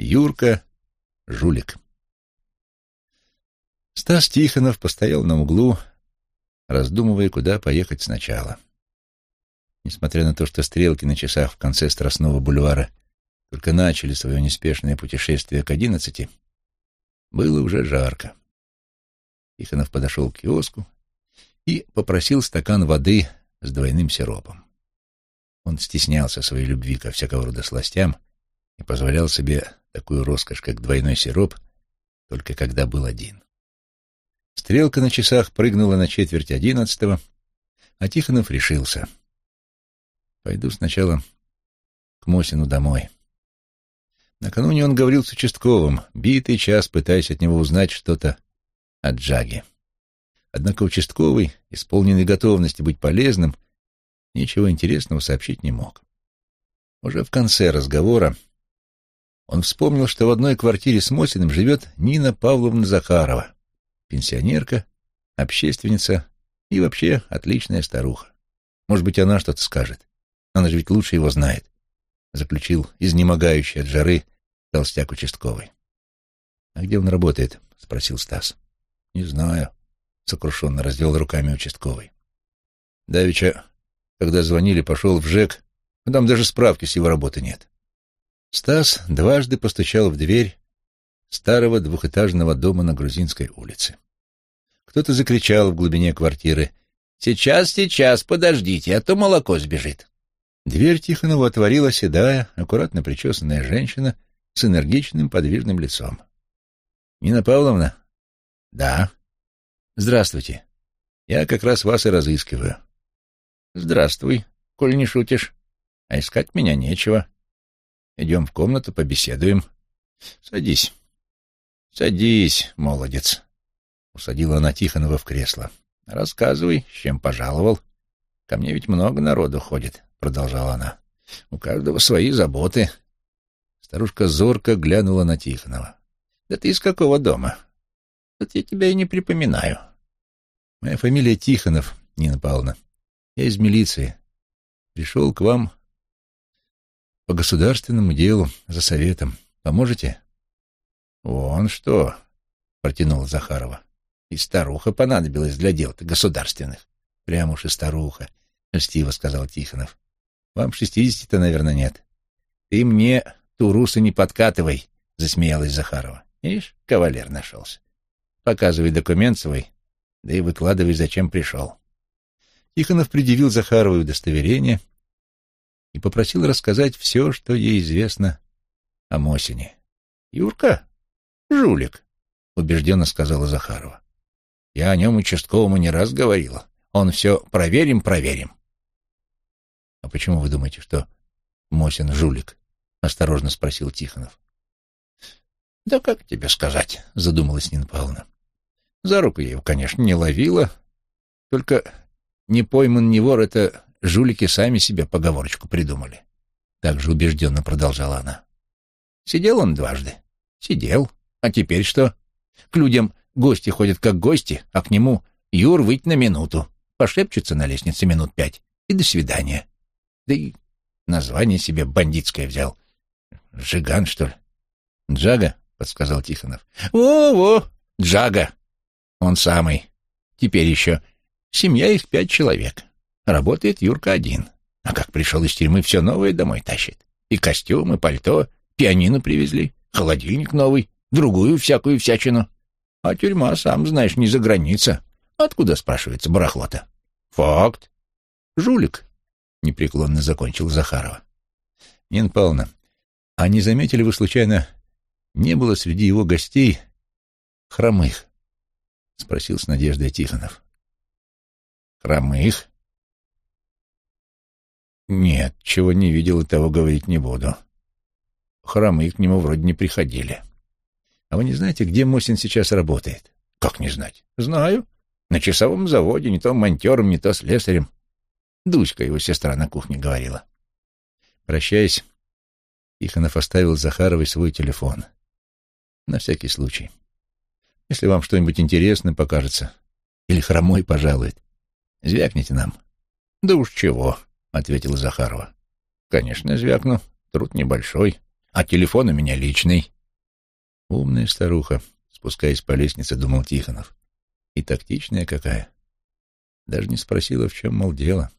Юрка — жулик. Стас Тихонов постоял на углу, раздумывая, куда поехать сначала. Несмотря на то, что стрелки на часах в конце Страстного бульвара только начали свое неспешное путешествие к одиннадцати, было уже жарко. Тихонов подошел к киоску и попросил стакан воды с двойным сиропом. Он стеснялся своей любви ко всякого рода сластям и позволял себе такую роскошь, как двойной сироп, только когда был один. Стрелка на часах прыгнула на четверть одиннадцатого, а Тихонов решился. Пойду сначала к Мосину домой. Накануне он говорил с участковым, битый час пытаясь от него узнать что-то о Джаге. Однако участковый, исполненный готовности быть полезным, ничего интересного сообщить не мог. Уже в конце разговора он вспомнил, что в одной квартире с Мосиным живет Нина Павловна Захарова, пенсионерка, общественница и вообще отличная старуха. Может быть, она что-то скажет. Она же ведь лучше его знает, — заключил изнемогающий от жары толстяк участковый. — А где он работает? — спросил Стас. — Не знаю, — сокрушенно развел руками участковый. Давича, когда звонили, пошел в ЖЭК, а там даже справки с его работы нет. Стас дважды постучал в дверь старого двухэтажного дома на Грузинской улице. Кто-то закричал в глубине квартиры «Сейчас, сейчас, подождите, а то молоко сбежит». Дверь Тихонова отворила седая, аккуратно причесанная женщина с энергичным подвижным лицом. «Нина Павловна?» «Да». «Здравствуйте. Я как раз вас и разыскиваю». «Здравствуй, коль не шутишь. А искать меня нечего. Идем в комнату, побеседуем. Садись». «Садись, молодец», — усадила она Тихонова в кресло. «Рассказывай, с чем пожаловал. Ко мне ведь много народу ходит», — продолжала она. «У каждого свои заботы». Старушка зорко глянула на Тихонова. «Да ты из какого дома?» «Вот я тебя и не припоминаю». «Моя фамилия Тихонов, Нина Павловна. Я из милиции. Пришел к вам по государственному делу, за советом. Поможете?» «Вон что!» — протянула Захарова. «И старуха понадобилась для дел-то государственных». «Прямо уж и старуха», — льстиво сказал Тихонов. «Вам шестидесяти-то, наверное, нет». «Ты мне туруса не подкатывай», — засмеялась Захарова. «Ишь, кавалер нашелся. Показывай документ свой, да и выкладывай, зачем пришел». Тихонов предъявил Захаровой удостоверение и попросил рассказать все, что ей известно о Мосине. «Юрка, «Жулик», — убежденно сказала Захарова. «Я о нем участковому не раз говорила. Он все проверим, проверим». «А почему вы думаете, что Мосин жулик?» — осторожно спросил Тихонов. «Да как тебе сказать?» — задумалась Нина Павловна. «За руку я его, конечно, не ловила. Только не пойман, не вор — это жулики сами себе поговорочку придумали». Так же убежденно продолжала она. «Сидел он дважды. Сидел. А теперь что? К людям гости ходят как гости, а к нему Юр выйти на минуту, пошепчутся на лестнице минут пять и до свидания. Да и название себе бандитское взял. Жиган, что ли? Джага, подсказал Тихонов. Во-во, Джага. Он самый. Теперь еще. Семья их пять человек. Работает Юрка один. А как пришел из тюрьмы, все новое домой тащит. И костюм, и пальто, пианино привезли, холодильник новый, другую всякую всячину. А тюрьма, сам знаешь, не за граница. Откуда, спрашивается, барахло-то? Факт. Жулик, — непреклонно закончил Захарова. Нина Павловна, а не заметили вы, случайно, не было среди его гостей хромых? — спросил с надеждой Тихонов. Хромых? Нет, чего не видел и того говорить не буду. Хромые к нему вроде не приходили. А вы не знаете, где Мосин сейчас работает? Как не знать? Знаю. На часовом заводе, не то монтером, не то слесарем. Дуська, его сестра, на кухне говорила. Прощаясь, Тихонов оставил Захаровой свой телефон. На всякий случай. Если вам что-нибудь интересное покажется, или хромой пожалует, звякните нам. — Да уж чего, — ответила Захарова. — Конечно, звякну. Труд небольшой. А телефон у меня личный. Умная старуха, спускаясь по лестнице, думал Тихонов. И тактичная какая. Даже не спросила, в чем, мол, дело.